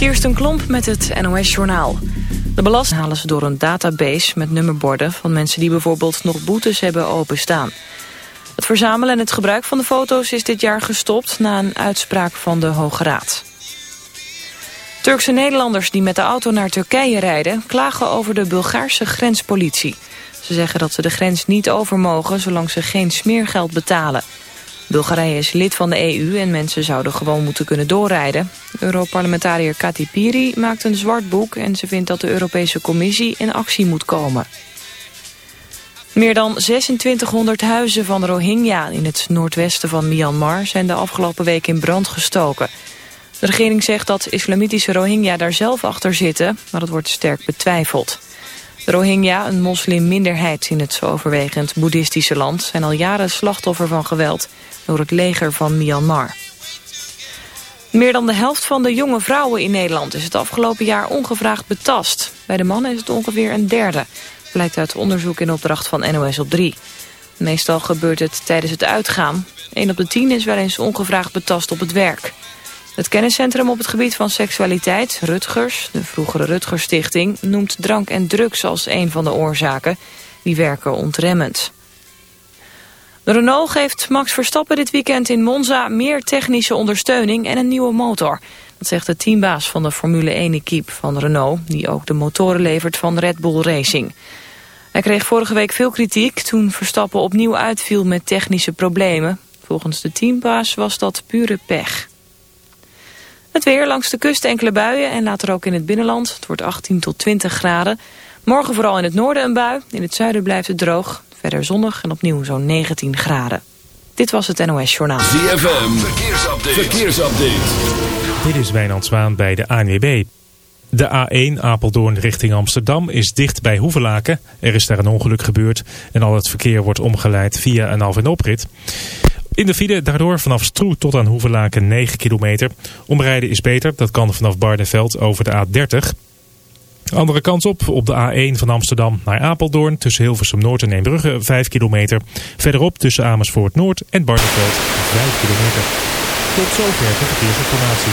Kirsten Klomp met het NOS-journaal. De belasting halen ze door een database met nummerborden... van mensen die bijvoorbeeld nog boetes hebben openstaan. Het verzamelen en het gebruik van de foto's is dit jaar gestopt... na een uitspraak van de Hoge Raad. Turkse Nederlanders die met de auto naar Turkije rijden... klagen over de Bulgaarse grenspolitie. Ze zeggen dat ze de grens niet over mogen... zolang ze geen smeergeld betalen... Bulgarije is lid van de EU en mensen zouden gewoon moeten kunnen doorrijden. Europarlementariër Kati Piri maakt een zwart boek... en ze vindt dat de Europese Commissie in actie moet komen. Meer dan 2600 huizen van Rohingya in het noordwesten van Myanmar... zijn de afgelopen week in brand gestoken. De regering zegt dat islamitische Rohingya daar zelf achter zitten... maar dat wordt sterk betwijfeld. Rohingya, een moslimminderheid in het overwegend boeddhistische land... zijn al jaren slachtoffer van geweld door het leger van Myanmar. Meer dan de helft van de jonge vrouwen in Nederland is het afgelopen jaar ongevraagd betast. Bij de mannen is het ongeveer een derde, blijkt uit onderzoek in opdracht van NOS op 3. Meestal gebeurt het tijdens het uitgaan. 1 op de 10 is wel eens ongevraagd betast op het werk. Het kenniscentrum op het gebied van seksualiteit, Rutgers, de vroegere Rutgers Stichting, noemt drank en drugs als een van de oorzaken. Die werken ontremmend. Renault geeft Max Verstappen dit weekend in Monza meer technische ondersteuning en een nieuwe motor. Dat zegt de teambaas van de Formule 1-equipe van Renault, die ook de motoren levert van Red Bull Racing. Hij kreeg vorige week veel kritiek toen Verstappen opnieuw uitviel met technische problemen. Volgens de teambaas was dat pure pech. Het weer langs de kust enkele buien en later ook in het binnenland. Het wordt 18 tot 20 graden. Morgen vooral in het noorden een bui. In het zuiden blijft het droog. Verder zonnig en opnieuw zo'n 19 graden. Dit was het NOS Journaal. ZFM, verkeersupdate. verkeersupdate. Dit is Wijnand Zwaan bij de ANWB. De A1 Apeldoorn richting Amsterdam is dicht bij Hoevelaken. Er is daar een ongeluk gebeurd en al het verkeer wordt omgeleid via een af- en oprit. In de file daardoor vanaf Stroe tot aan Hoevelaken 9 kilometer. Omrijden is beter, dat kan vanaf Barneveld over de A30. Andere kant op, op de A1 van Amsterdam naar Apeldoorn tussen Hilversum Noord en Eembrugge 5 kilometer. Verderop tussen Amersfoort Noord en Barneveld 5 kilometer. Tot zover de verkeersinformatie.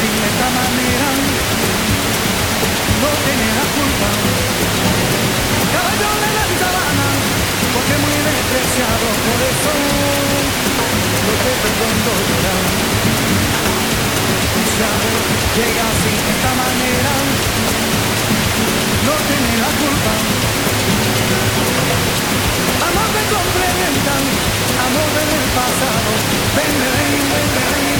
Llega así de esta manera, no tiene la culpa. Caballo de la sabana, porque muy despreciado por eso no te perdono llorar. Llega así de esta manera, no tiene la culpa. Amor que complementan, amor del pasado. Ven, ven, ven, ven.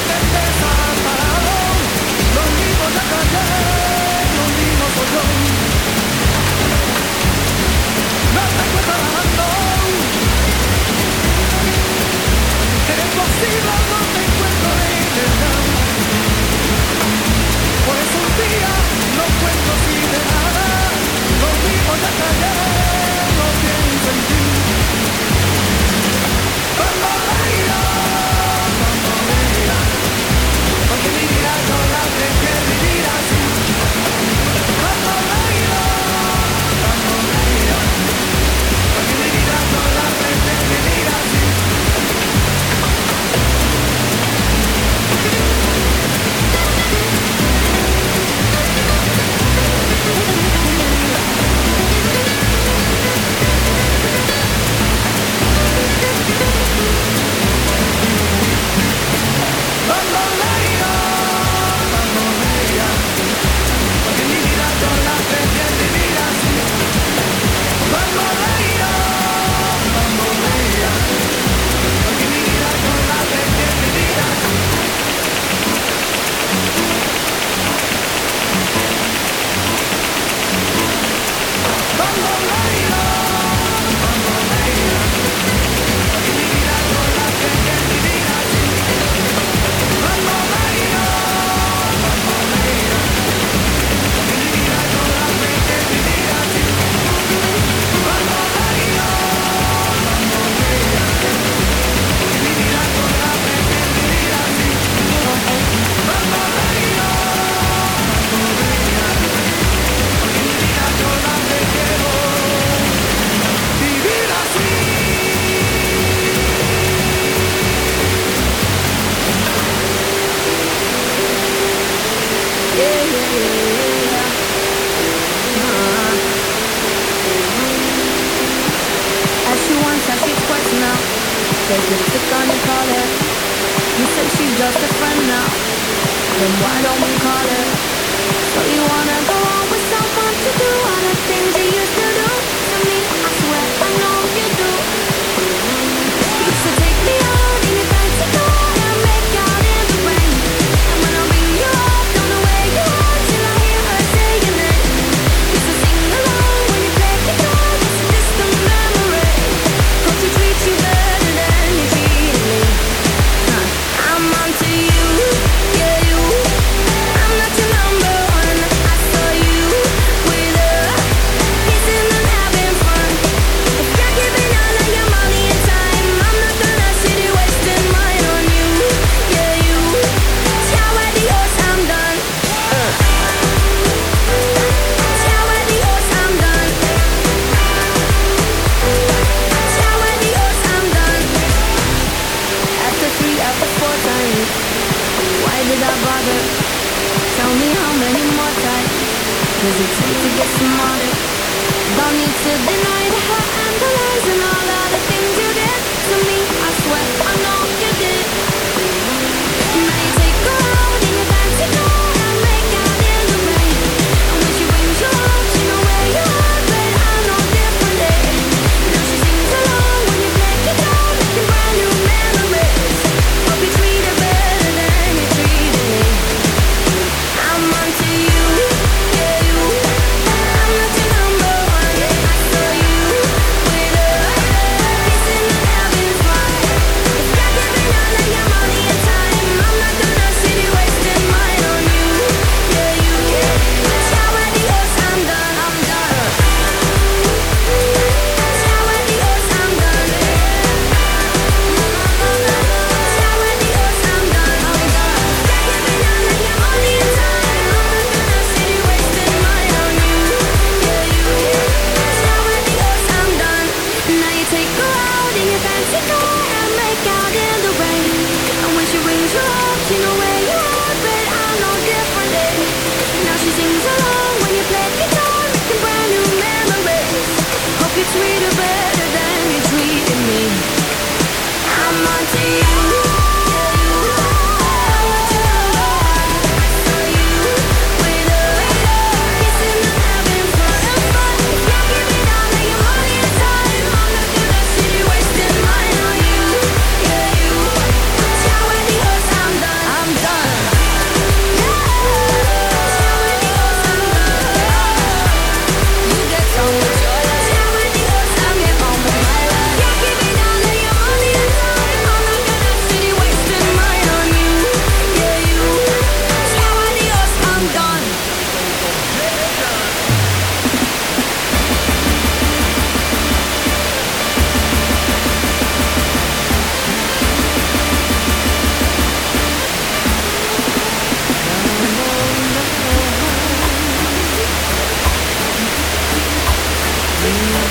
then why don't we call it? So you wanna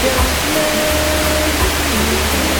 don't know.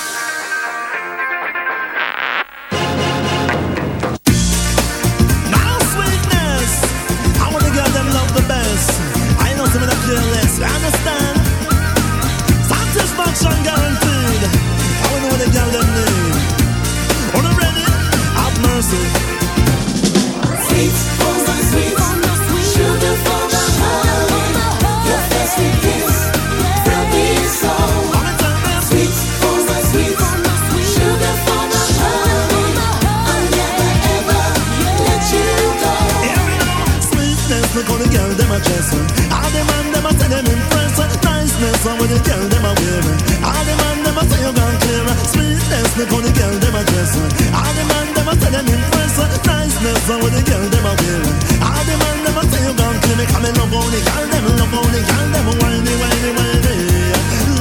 Niceness, how the girl them a wearing. All the man them say you gone clear. Sweetness, look how the girl them a dressing. All the man them a say them impress. Niceness, how the girl them a wearing. All the man them a say you gone clear. Me come in love how the girl them, love how the girl them whiny, whiny.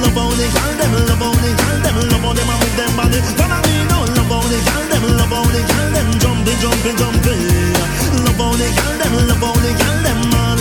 Love how the girl love the girl them, love them them body. Me now, love the girl love how the girl them jumping. Love the girl them, love the girl them, all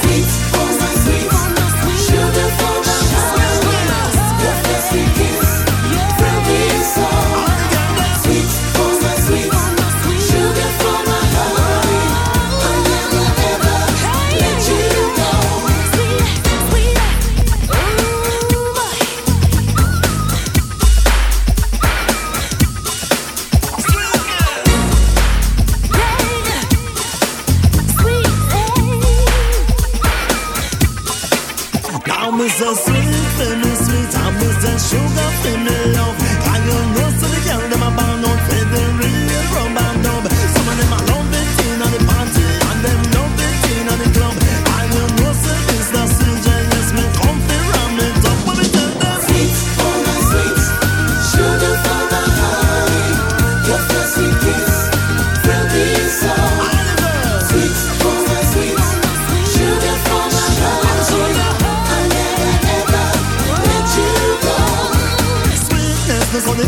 Sweet, oh my oh, sweet, sugar for was a sweet and a sweet. I was a sugar in the love.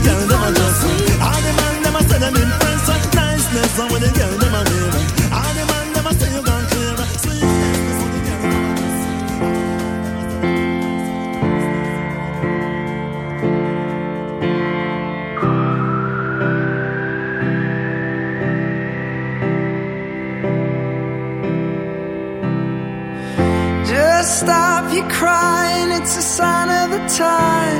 Girl them a just All the man them a say them with niceness And when the girl them a say you stop your crying, it's a sign of the times.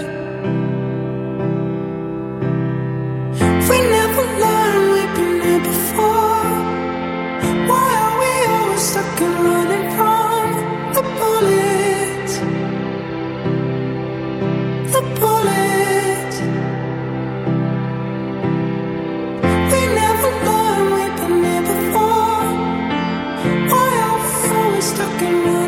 can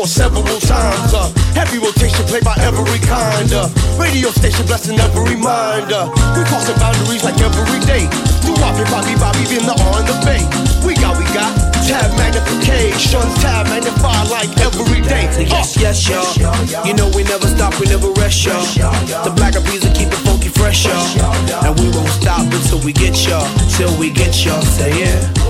four, several times. Uh, heavy rotation played by every kind. Uh, radio station blessing every mind. Uh, we crossing boundaries like every day. Do Bobby, Bobby, Bobby, in the on the bay. We got, we got tab magnification, tab magnify like every day. Say yes, yes, y'all. You know we never stop, we never rest, y'all. The black of will keep it funky fresh, y'all. And we won't stop until we get y'all, till we get y'all. Say yeah.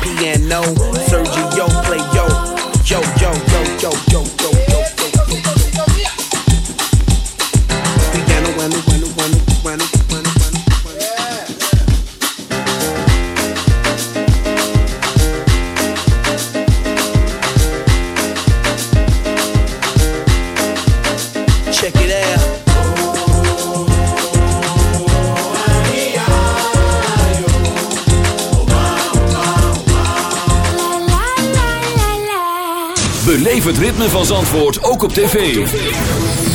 Piano. Sergio play yo, yo, yo, yo, Beleef het ritme van Zandvoort ook op tv.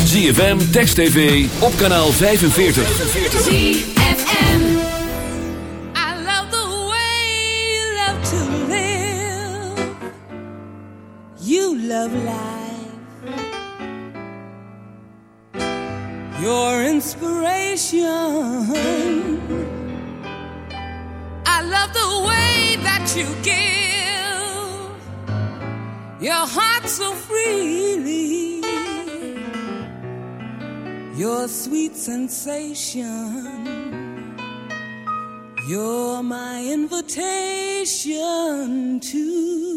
ZFM, Text TV, op kanaal 45. ZFM. I love the way you love to live. You love life. Your inspiration. I love the way that you give. Your heart so freely. Your sweet sensation. You're my invitation to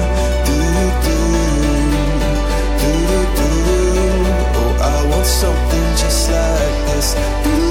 us.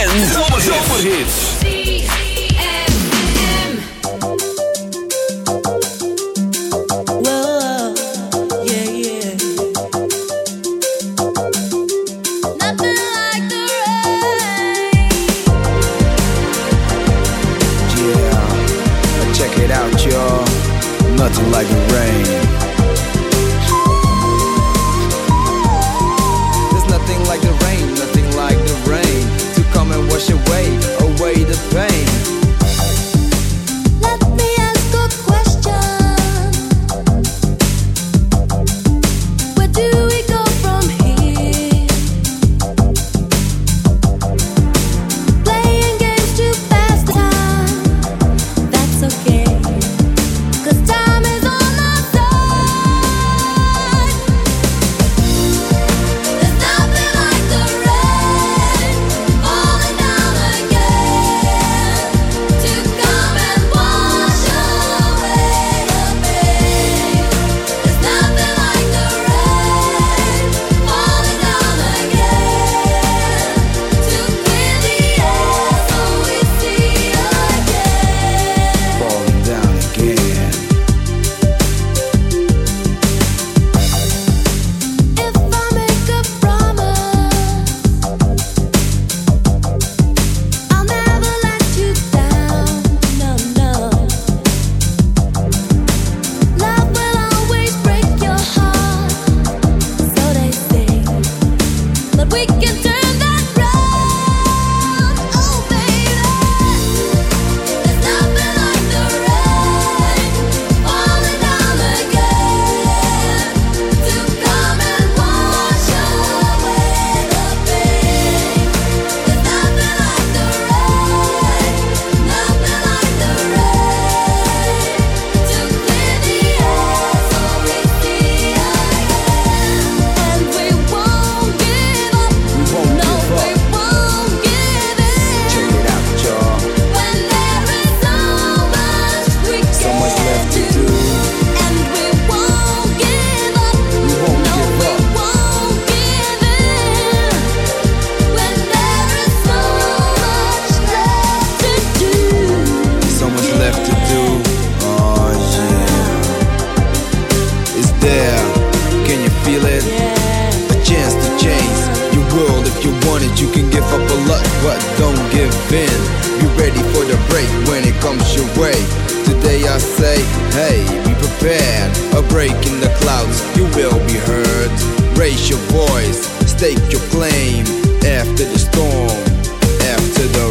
Yeah. A chance to change your world if you want it. You can give up a lot, but don't give in. Be ready for the break when it comes your way. Today I say, hey, be prepared. A break in the clouds, you will be heard. Raise your voice, stake your claim after the storm, after the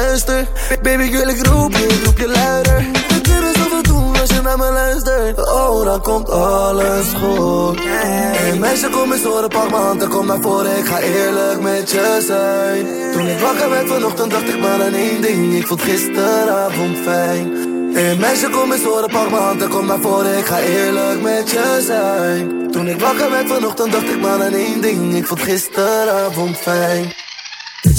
duister. Baby, ik ik roep je, je luider. Zoveel doen als je naar me luistert. Oh, dan komt alles goed. Hey meisje, kom eens horen, pak m'n hand en kom naar voren. Ik ga eerlijk met je zijn. Toen ik wakker werd vanochtend, dacht ik maar aan één ding. Ik vond gisteravond fijn. Hey meisje, kom eens horen, pak m'n hand en kom naar voren. Ik ga eerlijk met je zijn. Toen ik wakker werd vanochtend, dacht ik maar aan één ding. Ik vond gisteravond fijn.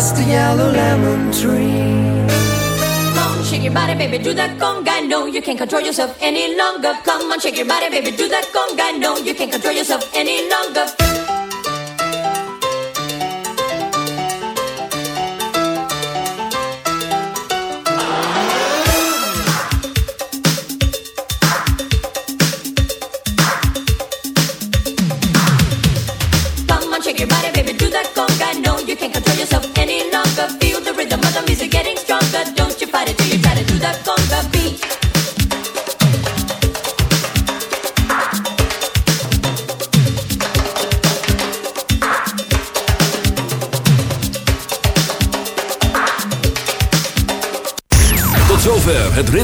just a yellow lemon tree. Come on, shake your body, baby, do that conga. No, you can't control yourself any longer. Come on, shake your body, baby, do that conga. No, you can't control yourself any longer.